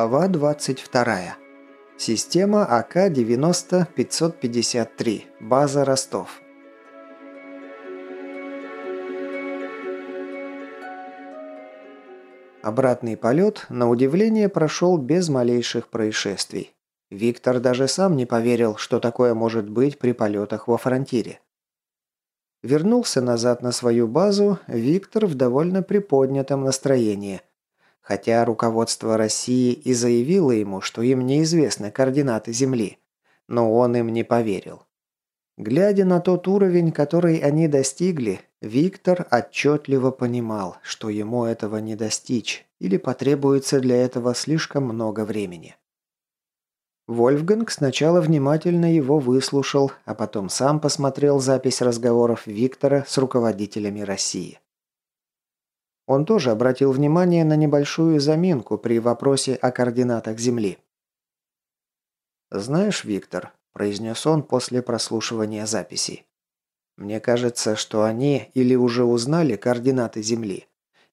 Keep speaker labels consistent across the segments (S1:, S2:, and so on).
S1: Глава 22. Система АК-90-553. База Ростов. Обратный полет, на удивление, прошел без малейших происшествий. Виктор даже сам не поверил, что такое может быть при полетах во фронтире. Вернулся назад на свою базу Виктор в довольно приподнятом настроении – Хотя руководство России и заявило ему, что им неизвестны координаты Земли, но он им не поверил. Глядя на тот уровень, который они достигли, Виктор отчетливо понимал, что ему этого не достичь или потребуется для этого слишком много времени. Вольфганг сначала внимательно его выслушал, а потом сам посмотрел запись разговоров Виктора с руководителями России. Он тоже обратил внимание на небольшую заминку при вопросе о координатах Земли. «Знаешь, Виктор», – произнес он после прослушивания записей, «мне кажется, что они или уже узнали координаты Земли,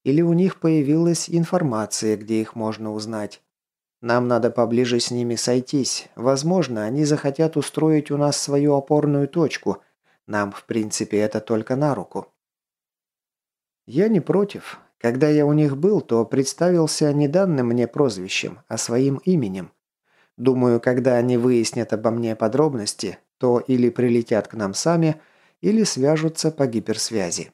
S1: или у них появилась информация, где их можно узнать. Нам надо поближе с ними сойтись. Возможно, они захотят устроить у нас свою опорную точку. Нам, в принципе, это только на руку». «Я не против. Когда я у них был, то представился не данным мне прозвищем, а своим именем. Думаю, когда они выяснят обо мне подробности, то или прилетят к нам сами, или свяжутся по гиперсвязи.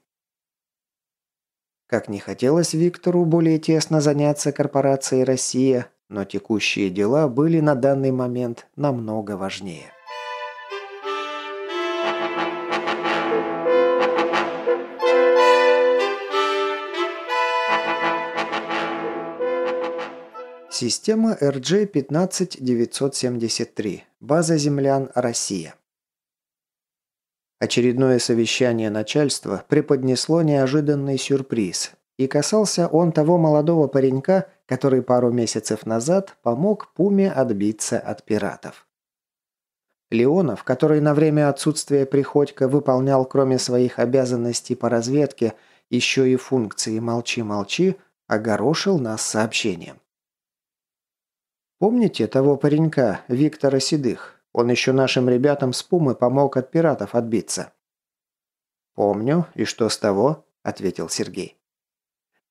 S1: Как не хотелось Виктору более тесно заняться корпорацией «Россия», но текущие дела были на данный момент намного важнее. Система RJ-15973. База землян «Россия». Очередное совещание начальства преподнесло неожиданный сюрприз. И касался он того молодого паренька, который пару месяцев назад помог Пуме отбиться от пиратов. Леонов, который на время отсутствия Приходько выполнял кроме своих обязанностей по разведке еще и функции «молчи-молчи», огорошил нас сообщением. Помните того паренька, Виктора Седых? Он еще нашим ребятам с Пумы помог от пиратов отбиться». «Помню. И что с того?» – ответил Сергей.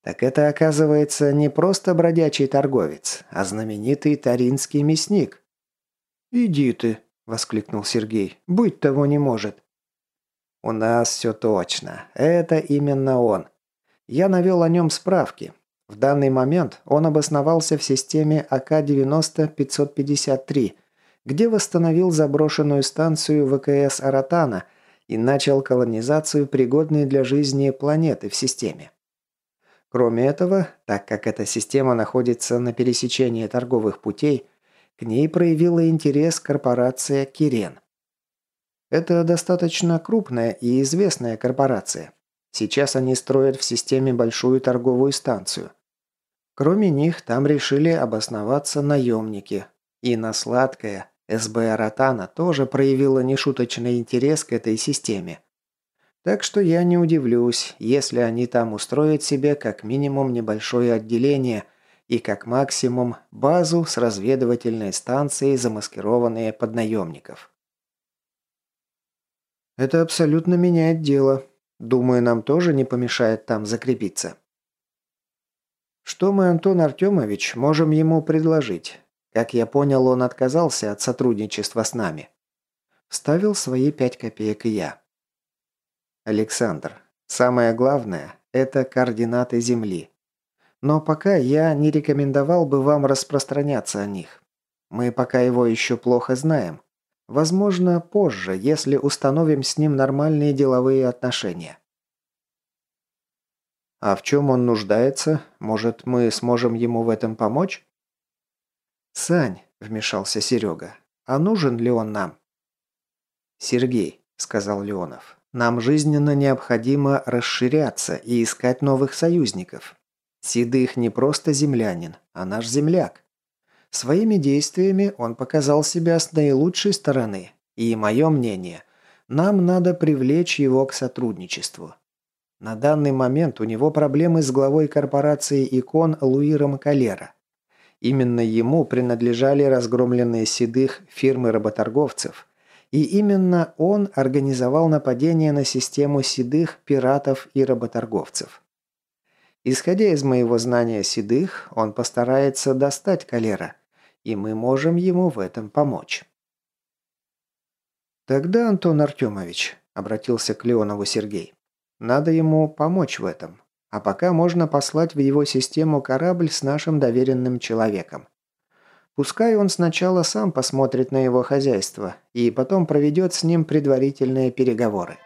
S1: «Так это, оказывается, не просто бродячий торговец, а знаменитый таринский мясник». «Иди ты!» – воскликнул Сергей. «Быть того не может». «У нас все точно. Это именно он. Я навел о нем справки. В данный момент он обосновался в системе АК-90-553, где восстановил заброшенную станцию ВКС Аратана и начал колонизацию пригодной для жизни планеты в системе. Кроме этого, так как эта система находится на пересечении торговых путей, к ней проявила интерес корпорация Кирен. Это достаточно крупная и известная корпорация. Сейчас они строят в системе большую торговую станцию – Кроме них, там решили обосноваться наемники. И на сладкое СБ Ротана тоже проявила нешуточный интерес к этой системе. Так что я не удивлюсь, если они там устроят себе как минимум небольшое отделение и как максимум базу с разведывательной станцией, замаскированные под наемников. Это абсолютно меняет дело. Думаю, нам тоже не помешает там закрепиться. Что мы, Антон Артемович, можем ему предложить? Как я понял, он отказался от сотрудничества с нами. Вставил свои пять копеек и я. Александр, самое главное – это координаты Земли. Но пока я не рекомендовал бы вам распространяться о них. Мы пока его еще плохо знаем. Возможно, позже, если установим с ним нормальные деловые отношения. А в чем он нуждается? Может, мы сможем ему в этом помочь? «Сань», – вмешался Серега, – «а нужен ли он нам?» «Сергей», – сказал Леонов, – «нам жизненно необходимо расширяться и искать новых союзников. Седых не просто землянин, а наш земляк. Своими действиями он показал себя с наилучшей стороны, и, мое мнение, нам надо привлечь его к сотрудничеству. На данный момент у него проблемы с главой корпорации «Икон» Луиром Калера. Именно ему принадлежали разгромленные Седых фирмы работорговцев. И именно он организовал нападение на систему Седых, пиратов и работорговцев. Исходя из моего знания Седых, он постарается достать Калера, и мы можем ему в этом помочь. «Тогда, Антон Артемович», – обратился к Леонову Сергей, – «надо ему помочь в этом. А пока можно послать в его систему корабль с нашим доверенным человеком. Пускай он сначала сам посмотрит на его хозяйство и потом проведет с ним предварительные переговоры.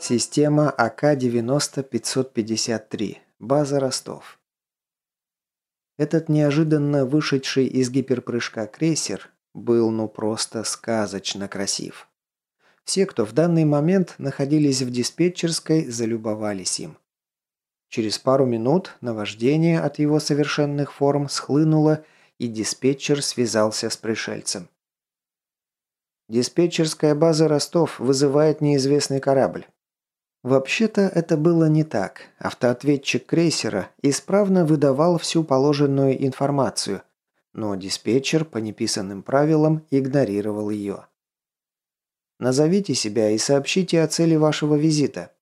S1: Система АК-90-553. База Ростов. Этот неожиданно вышедший из гиперпрыжка крейсер был ну просто сказочно красив. Все, кто в данный момент находились в диспетчерской, залюбовались им. Через пару минут наваждение от его совершенных форм схлынуло, и диспетчер связался с пришельцем. Диспетчерская база Ростов вызывает неизвестный корабль. Вообще-то это было не так. Автоответчик крейсера исправно выдавал всю положенную информацию, но диспетчер по неписанным правилам игнорировал ее. Назовите себя и сообщите о цели вашего визита.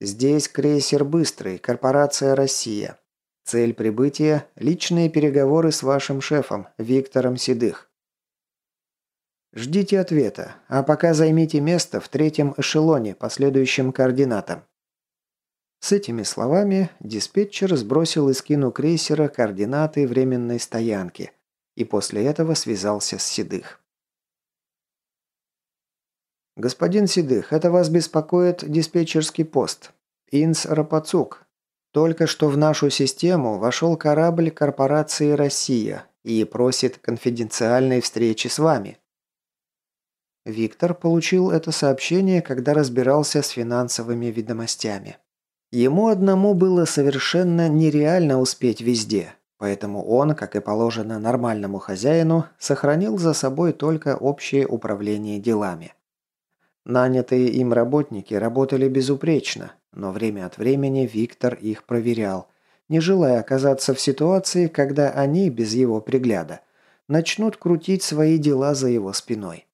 S1: Здесь крейсер «Быстрый», корпорация «Россия». Цель прибытия – личные переговоры с вашим шефом, Виктором Седых. Ждите ответа, а пока займите место в третьем эшелоне по следующим координатам. С этими словами диспетчер сбросил из кину крейсера координаты временной стоянки и после этого связался с Седых. «Господин Седых, это вас беспокоит диспетчерский пост. Инс Рапацук. Только что в нашу систему вошел корабль корпорации «Россия» и просит конфиденциальной встречи с вами. Виктор получил это сообщение, когда разбирался с финансовыми ведомостями. Ему одному было совершенно нереально успеть везде, поэтому он, как и положено нормальному хозяину, сохранил за собой только общее управление делами. Нанятые им работники работали безупречно, но время от времени Виктор их проверял, не желая оказаться в ситуации, когда они, без его пригляда, начнут крутить свои дела за его спиной.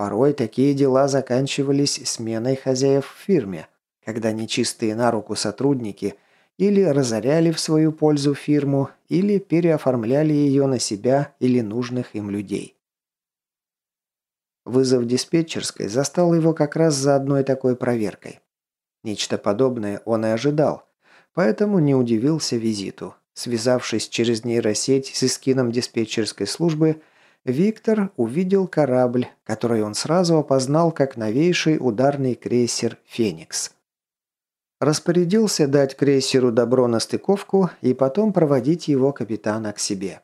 S1: Порой такие дела заканчивались сменой хозяев в фирме, когда нечистые на руку сотрудники или разоряли в свою пользу фирму, или переоформляли ее на себя или нужных им людей. Вызов диспетчерской застал его как раз за одной такой проверкой. Нечто подобное он и ожидал, поэтому не удивился визиту. Связавшись через нейросеть с эскином диспетчерской службы, Виктор увидел корабль, который он сразу опознал как новейший ударный крейсер «Феникс». Распорядился дать крейсеру добро на стыковку и потом проводить его капитана к себе.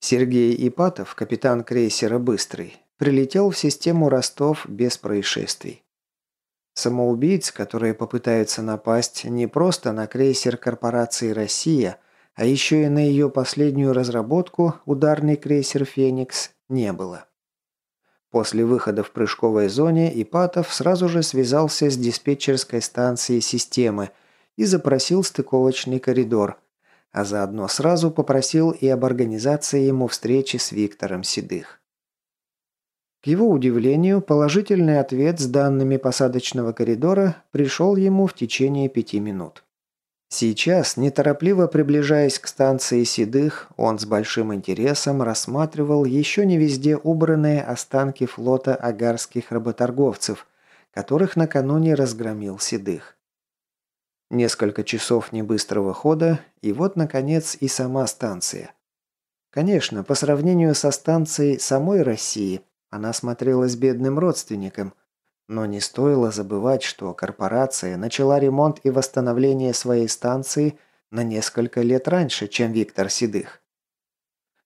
S1: Сергей Ипатов, капитан крейсера «Быстрый», прилетел в систему Ростов без происшествий. Самоубийц, которые попытаются напасть не просто на крейсер корпорации «Россия», а еще и на ее последнюю разработку, ударный крейсер «Феникс», не было. После выхода в прыжковой зоне Ипатов сразу же связался с диспетчерской станцией системы и запросил стыковочный коридор, а заодно сразу попросил и об организации ему встречи с Виктором Седых. К его удивлению, положительный ответ с данными посадочного коридора пришел ему в течение пяти минут. Сейчас, неторопливо приближаясь к станции Седых, он с большим интересом рассматривал еще не везде убранные останки флота агарских работорговцев, которых накануне разгромил Седых. Несколько часов небыстрого хода, и вот, наконец, и сама станция. Конечно, по сравнению со станцией самой России, она смотрелась бедным родственником – но не стоило забывать, что корпорация начала ремонт и восстановление своей станции на несколько лет раньше, чем Виктор Седых.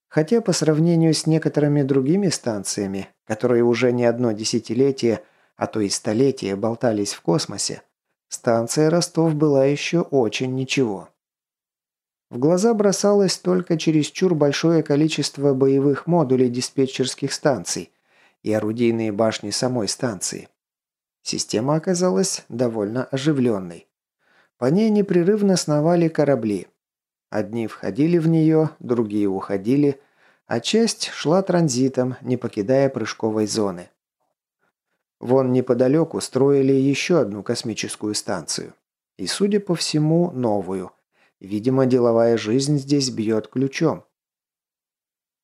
S1: Хотя по сравнению с некоторыми другими станциями, которые уже не одно десятилетие, а то и столетие болтались в космосе, станция Ростов была еще очень ничего. В глаза бросалось только чересчур большое количество боевых модулей диспетчерских станций и орудийные башни самой станции. Система оказалась довольно оживленной. По ней непрерывно сновали корабли. Одни входили в нее, другие уходили, а часть шла транзитом, не покидая прыжковой зоны. Вон неподалеку строили еще одну космическую станцию. И, судя по всему, новую – Видимо, деловая жизнь здесь бьет ключом.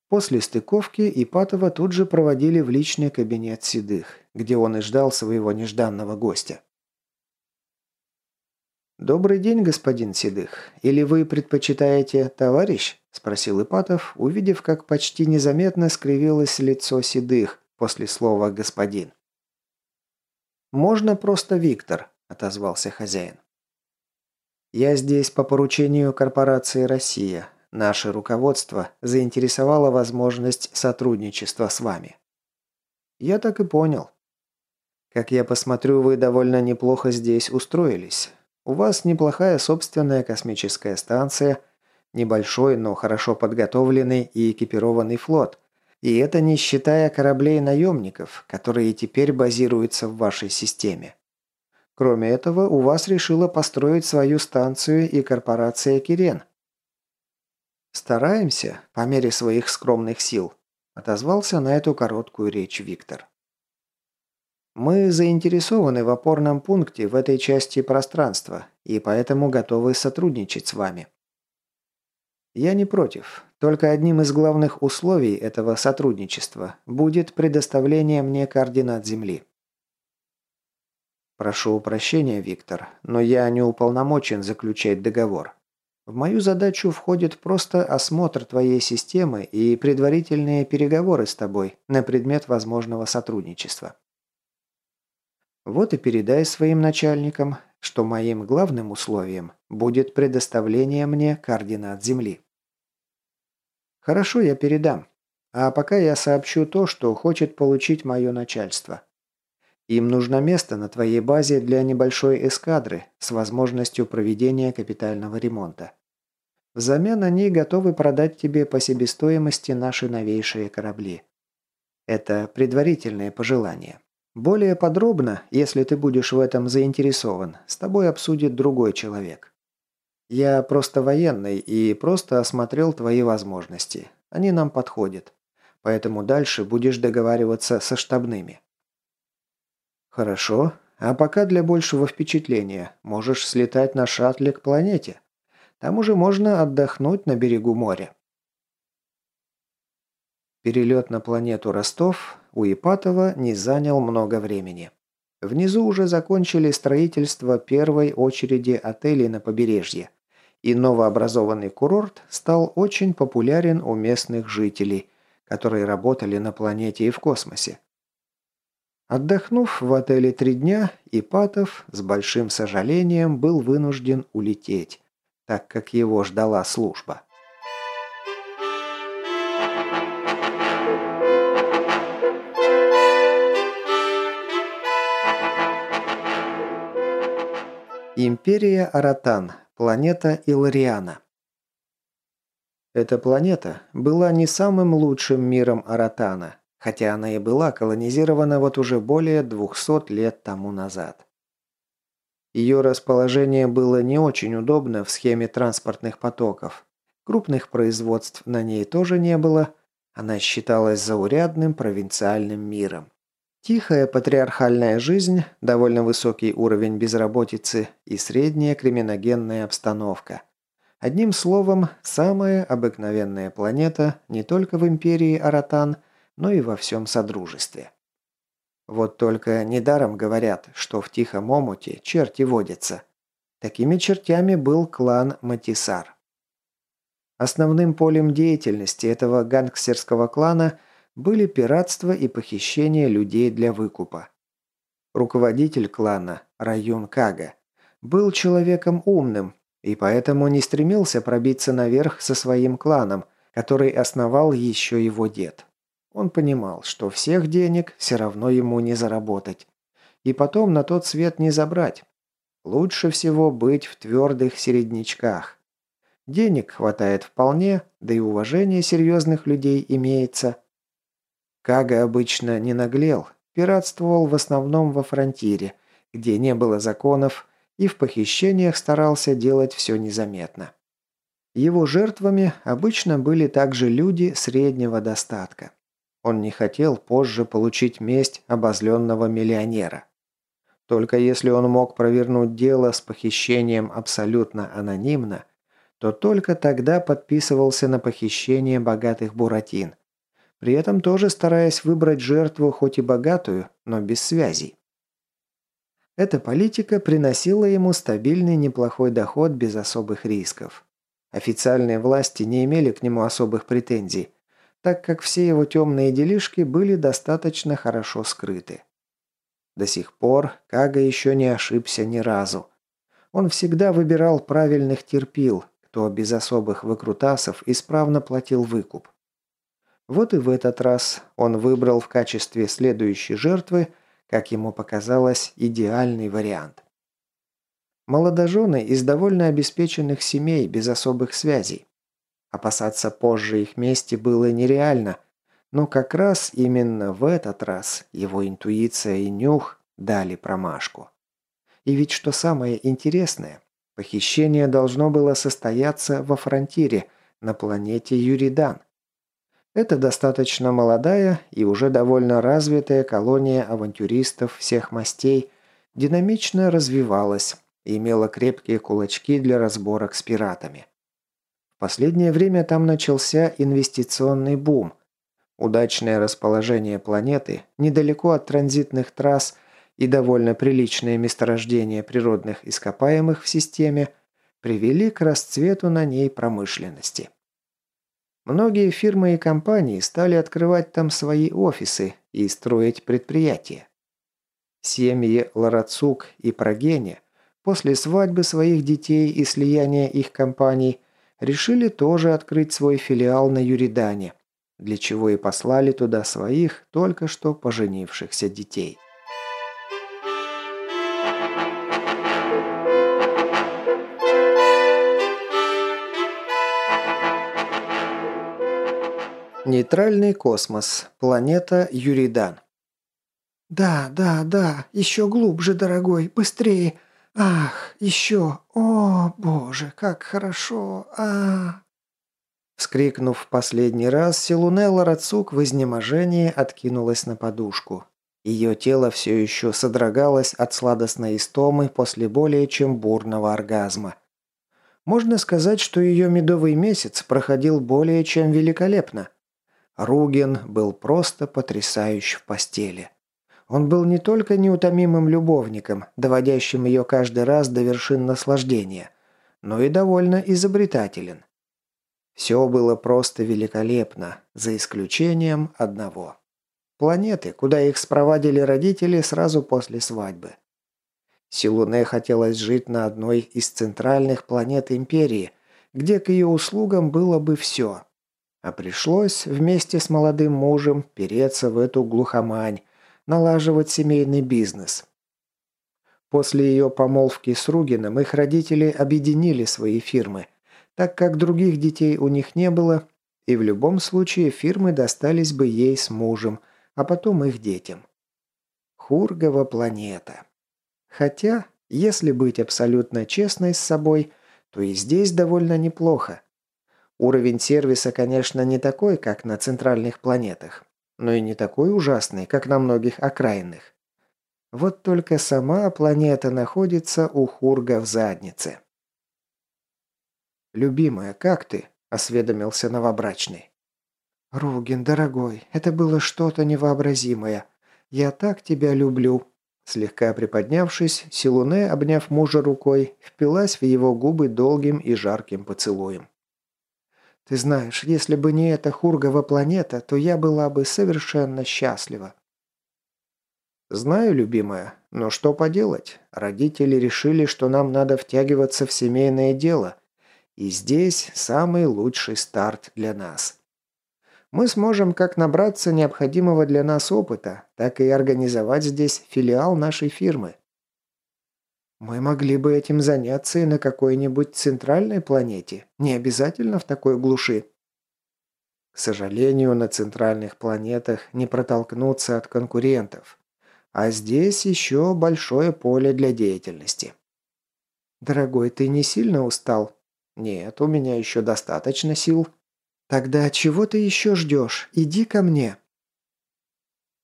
S1: После стыковки Ипатова тут же проводили в личный кабинет Седых, где он и ждал своего нежданного гостя. «Добрый день, господин Седых. Или вы предпочитаете товарищ?» – спросил Ипатов, увидев, как почти незаметно скривилось лицо Седых после слова «господин». «Можно просто Виктор», – отозвался хозяин. Я здесь по поручению корпорации «Россия». Наше руководство заинтересовало возможность сотрудничества с вами. Я так и понял. Как я посмотрю, вы довольно неплохо здесь устроились. У вас неплохая собственная космическая станция, небольшой, но хорошо подготовленный и экипированный флот. И это не считая кораблей-наемников, которые теперь базируются в вашей системе. Кроме этого, у вас решила построить свою станцию и корпорация Кирен. Стараемся, по мере своих скромных сил, отозвался на эту короткую речь Виктор. Мы заинтересованы в опорном пункте в этой части пространства и поэтому готовы сотрудничать с вами. Я не против. Только одним из главных условий этого сотрудничества будет предоставление мне координат Земли. «Прошу прощения, Виктор, но я не уполномочен заключать договор. В мою задачу входит просто осмотр твоей системы и предварительные переговоры с тобой на предмет возможного сотрудничества. Вот и передай своим начальникам, что моим главным условием будет предоставление мне координат Земли. Хорошо, я передам. А пока я сообщу то, что хочет получить мое начальство. Им нужно место на твоей базе для небольшой эскадры с возможностью проведения капитального ремонта. Взамен они готовы продать тебе по себестоимости наши новейшие корабли. Это предварительные пожелания. Более подробно, если ты будешь в этом заинтересован, с тобой обсудит другой человек. Я просто военный и просто осмотрел твои возможности. Они нам подходят. Поэтому дальше будешь договариваться со штабными. «Хорошо. А пока для большего впечатления можешь слетать на шаттле к планете. Там уже можно отдохнуть на берегу моря». Перелет на планету Ростов у Ипатова не занял много времени. Внизу уже закончили строительство первой очереди отелей на побережье, и новообразованный курорт стал очень популярен у местных жителей, которые работали на планете и в космосе. Отдохнув в отеле три дня, Ипатов с большим сожалением был вынужден улететь, так как его ждала служба. Империя Аратан. Планета Илариана. Эта планета была не самым лучшим миром Аратана, хотя она и была колонизирована вот уже более 200 лет тому назад. Ее расположение было не очень удобно в схеме транспортных потоков. Крупных производств на ней тоже не было. Она считалась заурядным провинциальным миром. Тихая патриархальная жизнь, довольно высокий уровень безработицы и средняя криминогенная обстановка. Одним словом, самая обыкновенная планета не только в империи Аратан – но и во всем содружестве. Вот только недаром говорят, что в тихом омуте черти водятся. Такими чертями был клан Матисар. Основным полем деятельности этого гангстерского клана были пиратство и похищение людей для выкупа. Руководитель клана, Раюн Кага, был человеком умным и поэтому не стремился пробиться наверх со своим кланом, который основал еще его дед. Он понимал, что всех денег все равно ему не заработать. И потом на тот свет не забрать. Лучше всего быть в твердых середнячках. Денег хватает вполне, да и уважение серьезных людей имеется. Кага обычно не наглел, пиратствовал в основном во фронтире, где не было законов, и в похищениях старался делать все незаметно. Его жертвами обычно были также люди среднего достатка. Он не хотел позже получить месть обозленного миллионера. Только если он мог провернуть дело с похищением абсолютно анонимно, то только тогда подписывался на похищение богатых буратин. При этом тоже стараясь выбрать жертву хоть и богатую, но без связей. Эта политика приносила ему стабильный неплохой доход без особых рисков. Официальные власти не имели к нему особых претензий, так как все его темные делишки были достаточно хорошо скрыты. До сих пор Кага еще не ошибся ни разу. Он всегда выбирал правильных терпил, кто без особых выкрутасов исправно платил выкуп. Вот и в этот раз он выбрал в качестве следующей жертвы, как ему показалось, идеальный вариант. Молодожены из довольно обеспеченных семей без особых связей. Опасаться позже их мести было нереально, но как раз именно в этот раз его интуиция и нюх дали промашку. И ведь что самое интересное, похищение должно было состояться во фронтире, на планете Юридан. Это достаточно молодая и уже довольно развитая колония авантюристов всех мастей динамично развивалась и имела крепкие кулачки для разборок с пиратами последнее время там начался инвестиционный бум. Удачное расположение планеты, недалеко от транзитных трасс и довольно приличное месторождение природных ископаемых в системе привели к расцвету на ней промышленности. Многие фирмы и компании стали открывать там свои офисы и строить предприятия. Семьи Ларацук и Прогене после свадьбы своих детей и слияния их компаний решили тоже открыть свой филиал на Юридане, для чего и послали туда своих только что поженившихся детей. Нейтральный космос. Планета Юридан.
S2: «Да, да, да, еще глубже, дорогой, быстрее. «Ах, еще! О, боже, как хорошо! а
S1: Вскрикнув последний раз, Силунелла Рацук в изнеможении откинулась на подушку. Ее тело все еще содрогалось от сладостной истомы после более чем бурного оргазма. Можно сказать, что ее медовый месяц проходил более чем великолепно. Руген был просто потрясающий в постели. Он был не только неутомимым любовником, доводящим ее каждый раз до вершин наслаждения, но и довольно изобретателен. Все было просто великолепно, за исключением одного. Планеты, куда их спровадили родители сразу после свадьбы. Силуне хотелось жить на одной из центральных планет Империи, где к ее услугам было бы все. А пришлось вместе с молодым мужем переться в эту глухомань, налаживать семейный бизнес. После ее помолвки с Ругиным их родители объединили свои фирмы, так как других детей у них не было, и в любом случае фирмы достались бы ей с мужем, а потом их детям. Хургова планета. Хотя, если быть абсолютно честной с собой, то и здесь довольно неплохо. Уровень сервиса, конечно, не такой, как на центральных планетах но и не такой ужасный, как на многих окраинных. Вот только сама планета находится у Хурга в заднице. «Любимая, как ты?» – осведомился новобрачный.
S2: «Ругин, дорогой, это было что-то невообразимое. Я так тебя люблю». Слегка приподнявшись, Силуне, обняв мужа рукой, впилась в его губы долгим и жарким поцелуем. Ты знаешь, если бы не эта Хургова планета, то я была бы совершенно счастлива.
S1: Знаю, любимая, но что поделать? Родители решили, что нам надо втягиваться в семейное дело. И здесь самый лучший старт для нас. Мы сможем как набраться необходимого для нас опыта, так и организовать здесь филиал нашей фирмы.
S2: Мы могли бы этим заняться и на какой-нибудь центральной планете, не обязательно в такой глуши. К сожалению, на центральных планетах не протолкнуться от конкурентов. А здесь еще большое поле для деятельности. Дорогой, ты не сильно устал? Нет, у меня еще достаточно сил. Тогда чего ты еще ждешь? Иди ко мне.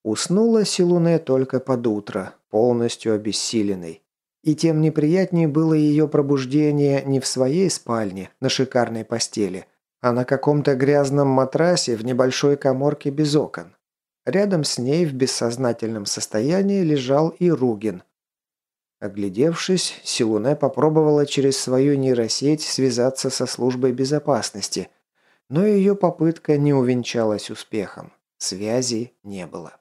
S2: Уснула Силуне только под утро, полностью обессиленной. И тем неприятнее было ее пробуждение не в своей спальне, на шикарной постели, а на каком-то грязном матрасе в небольшой коморке без окон. Рядом с ней в бессознательном состоянии лежал и Ругин. Оглядевшись, Силуне попробовала через свою нейросеть связаться со службой безопасности, но ее попытка не увенчалась успехом. Связи не было.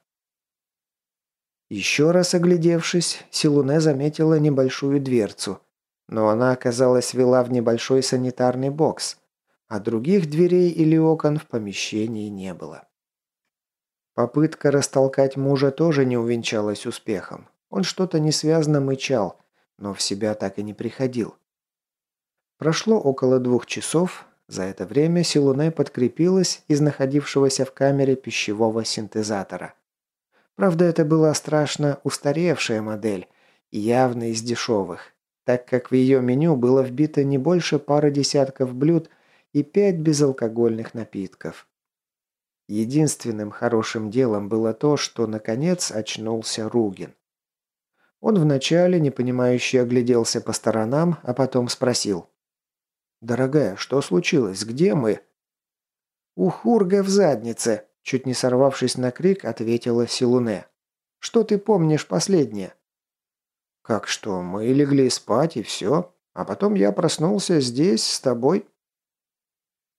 S2: Еще раз оглядевшись, Силуне заметила небольшую дверцу, но она, оказалась вела в небольшой санитарный бокс, а других дверей или окон в помещении не было. Попытка растолкать мужа тоже не увенчалась успехом. Он что-то несвязно мычал, но в себя так и не приходил. Прошло около двух часов. За это время Силуне подкрепилась из находившегося в камере пищевого синтезатора. Правда, это была страшно устаревшая модель, явно из дешевых, так как в ее меню было вбито не больше пары десятков блюд и пять безалкогольных напитков. Единственным хорошим делом было то, что наконец очнулся Ругин. Он вначале, непонимающе, огляделся по сторонам, а потом спросил. «Дорогая, что случилось? Где мы?» «У Хурга в заднице», Чуть не сорвавшись на крик, ответила Силуне. «Что ты помнишь последнее?» «Как что? Мы легли спать и все. А потом я проснулся здесь, с тобой».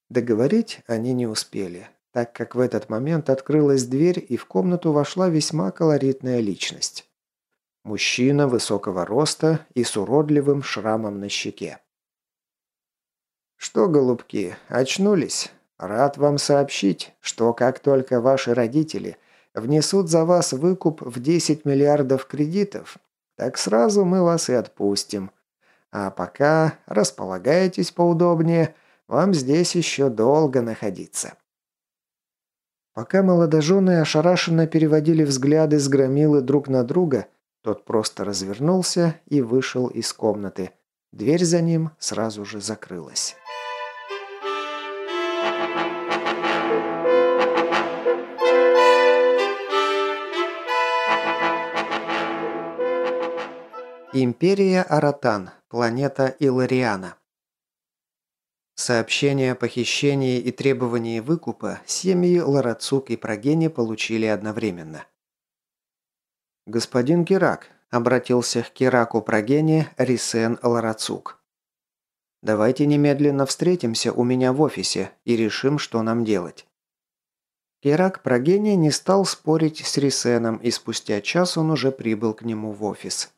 S2: Договорить они не успели, так как в этот момент открылась дверь и в комнату вошла весьма колоритная личность. Мужчина высокого роста и с уродливым шрамом на щеке. «Что, голубки, очнулись?» Рад вам сообщить, что как только ваши родители внесут за вас выкуп в 10 миллиардов кредитов, так сразу мы вас и отпустим. А пока располагайтесь поудобнее, вам здесь еще долго находиться». Пока молодожены ошарашенно переводили взгляды с громилы друг на друга, тот просто развернулся и вышел из комнаты. Дверь за ним сразу же закрылась. Империя Аратан. Планета Илариана. Сообщение о похищении и требовании выкупа семьи Ларацук и Прогени получили одновременно. «Господин Кирак», – обратился к Кираку Прогени Рисен Ларацук. «Давайте немедленно встретимся у меня в офисе и решим, что нам делать». Кирак Прогени не стал спорить с Рисеном, и спустя час он уже прибыл к нему в офис.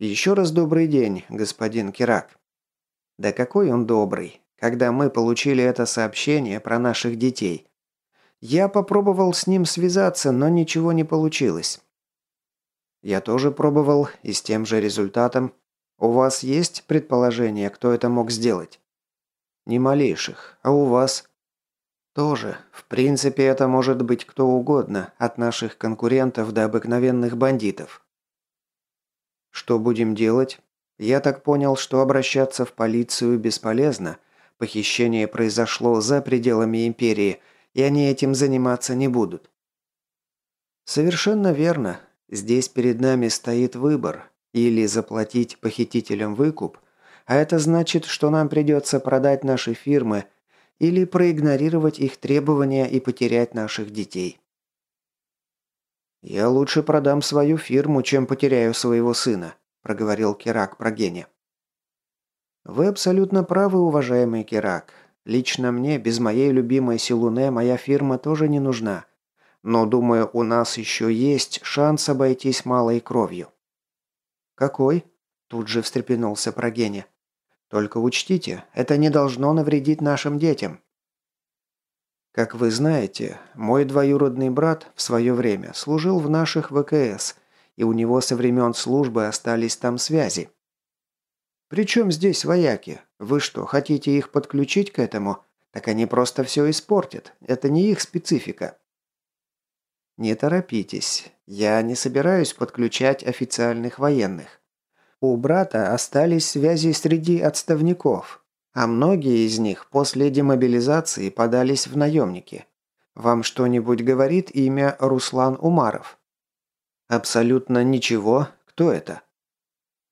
S2: «Еще раз добрый день, господин Кирак». «Да какой он добрый, когда мы получили это сообщение про наших детей. Я попробовал с ним связаться, но ничего не получилось». «Я тоже пробовал, и с тем же результатом. У вас есть предположение, кто это мог сделать?» «Ни малейших. А у вас?» «Тоже. В принципе, это может быть кто угодно, от наших конкурентов до обыкновенных бандитов». Что будем делать? Я так понял, что обращаться в полицию бесполезно. Похищение произошло за пределами империи, и они этим заниматься не будут. Совершенно верно. Здесь перед нами стоит выбор. Или заплатить похитителям выкуп, а это значит, что нам придется продать наши фирмы, или проигнорировать их требования и потерять наших детей. «Я лучше продам свою фирму, чем потеряю своего сына», – проговорил Керак Прогене. «Вы абсолютно правы, уважаемый Керак. Лично мне, без моей любимой Силуне, моя фирма тоже не нужна. Но, думаю, у нас еще есть шанс обойтись малой кровью». «Какой?» – тут же встрепенулся Прогене. «Только учтите, это не должно навредить нашим детям. Как вы знаете, мой двоюродный брат в свое время служил в наших ВКС
S1: и у него со времен службы остались там связи. «При чем здесь вояки? Вы что, хотите их подключить к этому? Так они просто все испортят. Это не их специфика». «Не торопитесь. Я не собираюсь подключать официальных военных. У брата остались связи среди отставников, а многие из них после демобилизации подались в наемники. Вам что-нибудь говорит имя Руслан Умаров? Абсолютно ничего. Кто это?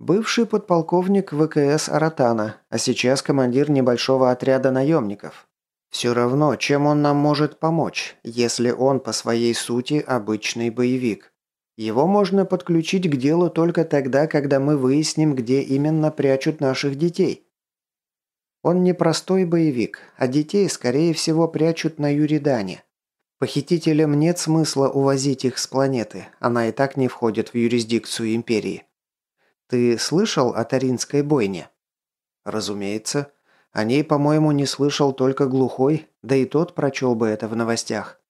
S1: Бывший подполковник ВКС Аратана, а сейчас командир небольшого отряда наемников. Все равно, чем он нам может помочь, если он по своей сути обычный боевик. Его можно подключить к делу только тогда, когда мы выясним, где именно прячут наших детей. Он не простой боевик, а детей, скорее всего, прячут на Юридане. Похитителям нет смысла увозить их с планеты, она и так не входит в юрисдикцию Империи. Ты слышал о Таринской бойне? Разумеется. О ней, по-моему, не слышал только глухой, да и тот прочел бы это в новостях.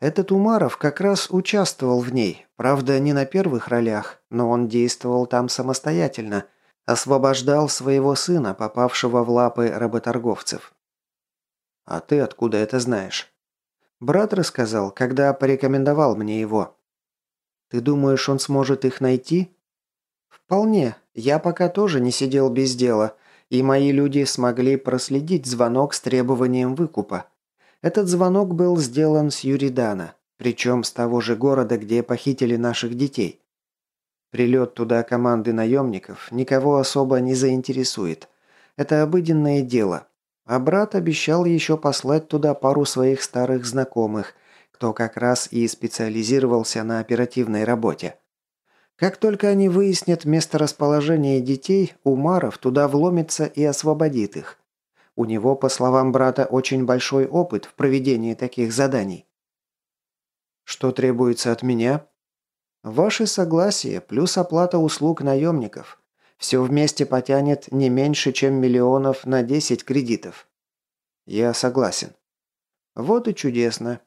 S1: Этот Умаров как раз участвовал в ней, правда, не на первых ролях, но он действовал там самостоятельно – Освобождал своего сына, попавшего в лапы работорговцев. А ты откуда это знаешь? Брат рассказал, когда порекомендовал мне его. Ты думаешь, он сможет их найти? Вполне. Я пока тоже не сидел без дела, и мои люди смогли проследить звонок с требованием выкупа. Этот звонок был сделан с Юридана, причем с того же города, где похитили наших детей. Прилет туда команды наемников никого особо не заинтересует. Это обыденное дело. А брат обещал еще послать туда пару своих старых знакомых, кто как раз и специализировался на оперативной работе. Как только они выяснят месторасположение детей, Умаров туда вломится и освободит их. У него, по словам брата, очень большой опыт в проведении таких заданий. Что требуется от меня? Ваше согласие плюс оплата услуг наемников. Все вместе потянет не меньше, чем миллионов на 10 кредитов. Я согласен. Вот и чудесно.